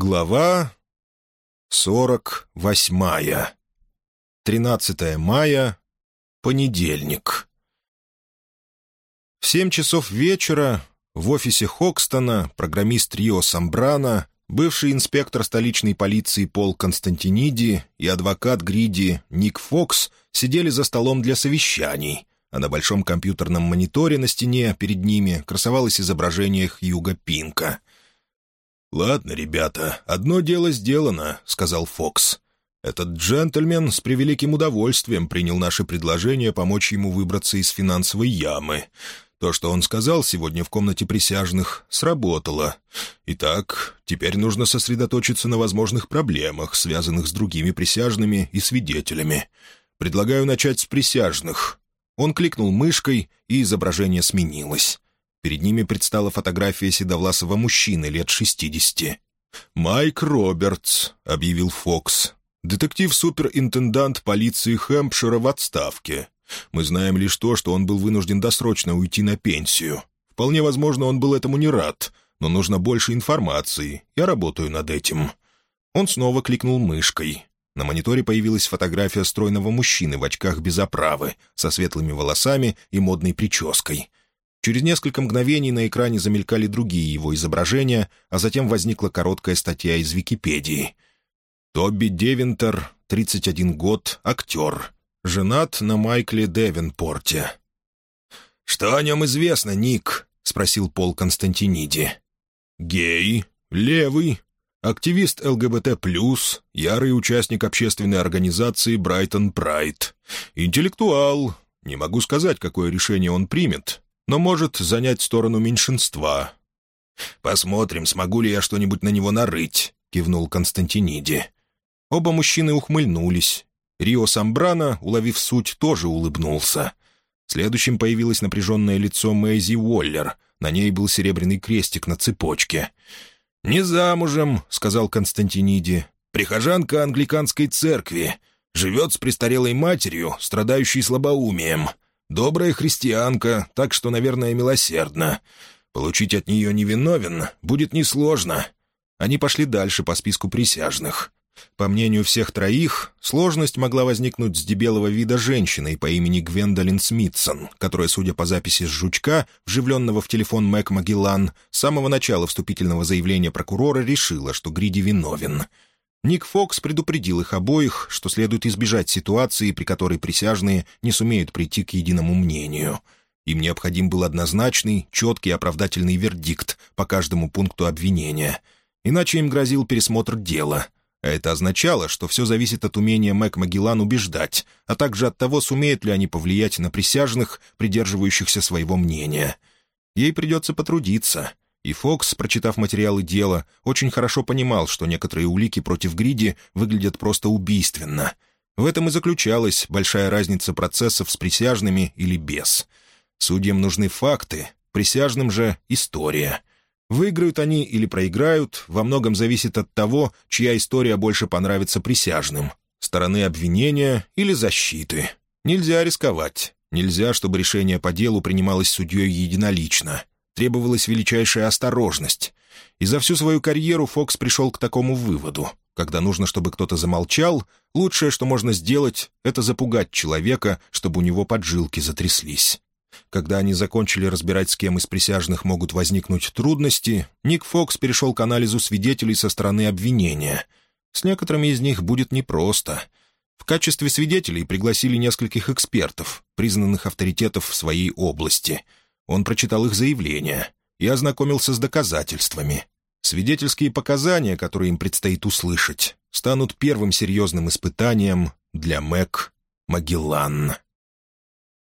Глава сорок восьмая. Тринадцатое мая. Понедельник. В семь часов вечера в офисе Хокстона программист Рио Самбрана, бывший инспектор столичной полиции Пол Константиниди и адвокат Гриди Ник Фокс сидели за столом для совещаний, а на большом компьютерном мониторе на стене перед ними красовалось изображение Хьюга Пинка — «Ладно, ребята, одно дело сделано», — сказал Фокс. «Этот джентльмен с превеликим удовольствием принял наше предложение помочь ему выбраться из финансовой ямы. То, что он сказал сегодня в комнате присяжных, сработало. Итак, теперь нужно сосредоточиться на возможных проблемах, связанных с другими присяжными и свидетелями. Предлагаю начать с присяжных». Он кликнул мышкой, и изображение сменилось. Перед ними предстала фотография седовласого мужчины лет шестидесяти. «Майк Робертс», — объявил Фокс. «Детектив-суперинтендант полиции Хэмпшира в отставке. Мы знаем лишь то, что он был вынужден досрочно уйти на пенсию. Вполне возможно, он был этому не рад, но нужно больше информации. Я работаю над этим». Он снова кликнул мышкой. На мониторе появилась фотография стройного мужчины в очках без оправы, со светлыми волосами и модной прической. Через несколько мгновений на экране замелькали другие его изображения, а затем возникла короткая статья из Википедии. «Тобби Девинтер, 31 год, актер. Женат на Майкле Девенпорте». «Что о нем известно, Ник?» — спросил Пол Константиниди. «Гей, левый, активист ЛГБТ+, ярый участник общественной организации «Брайтон Прайд», интеллектуал. Не могу сказать, какое решение он примет, но может занять сторону меньшинства. «Посмотрим, смогу ли я что-нибудь на него нарыть», — кивнул Константиниди. Оба мужчины ухмыльнулись. Рио Самбрана, уловив суть, тоже улыбнулся. Следующим появилось напряженное лицо Мэйзи Уоллер. На ней был серебряный крестик на цепочке. «Не замужем», — сказал Константиниди. «Прихожанка англиканской церкви. Живет с престарелой матерью, страдающей слабоумием. Добрая христианка, так что, наверное, милосердна. Получить от нее невиновен будет несложно. Они пошли дальше по списку присяжных. По мнению всех троих, сложность могла возникнуть с дебелого вида женщиной по имени Гвендолин Смитсон, которая, судя по записи с жучка, вживленного в телефон Мэг Магеллан, с самого начала вступительного заявления прокурора решила, что Гриди виновен — Ник Фокс предупредил их обоих, что следует избежать ситуации, при которой присяжные не сумеют прийти к единому мнению. Им необходим был однозначный, четкий оправдательный вердикт по каждому пункту обвинения. Иначе им грозил пересмотр дела. А это означало, что все зависит от умения Мэг Магеллан убеждать, а также от того, сумеют ли они повлиять на присяжных, придерживающихся своего мнения. Ей придется потрудиться — и Фокс, прочитав материалы дела, очень хорошо понимал, что некоторые улики против Гриди выглядят просто убийственно. В этом и заключалась большая разница процессов с присяжными или без. Судьям нужны факты, присяжным же — история. Выиграют они или проиграют, во многом зависит от того, чья история больше понравится присяжным — стороны обвинения или защиты. Нельзя рисковать. Нельзя, чтобы решение по делу принималось судьей единолично требовалась величайшая осторожность. И за всю свою карьеру Фокс пришел к такому выводу. Когда нужно, чтобы кто-то замолчал, лучшее, что можно сделать, это запугать человека, чтобы у него поджилки затряслись. Когда они закончили разбирать, с кем из присяжных могут возникнуть трудности, Ник Фокс перешел к анализу свидетелей со стороны обвинения. С некоторыми из них будет непросто. В качестве свидетелей пригласили нескольких экспертов, признанных авторитетов в своей области — он прочитал их заявления и ознакомился с доказательствами. Свидетельские показания, которые им предстоит услышать, станут первым серьезным испытанием для Мэг Магеллан.